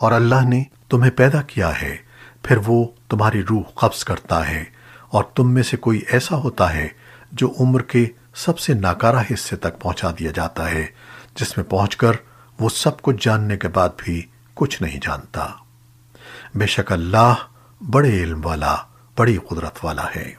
اور اللہ نے تمہیں پیدا کیا ہے، پھر وہ تمہاری روح قبض کرتا ہے اور تم میں سے کوئی ایسا ہوتا ہے جو عمر کے سب سے ناکارہ حصے تک پہنچا دیا جاتا ہے، جس میں پہنچ کر وہ سب کچھ جاننے کے بعد بھی کچھ نہیں جانتا۔ بے شک اللہ بڑے علم والا، بڑی قدرت والا ہے۔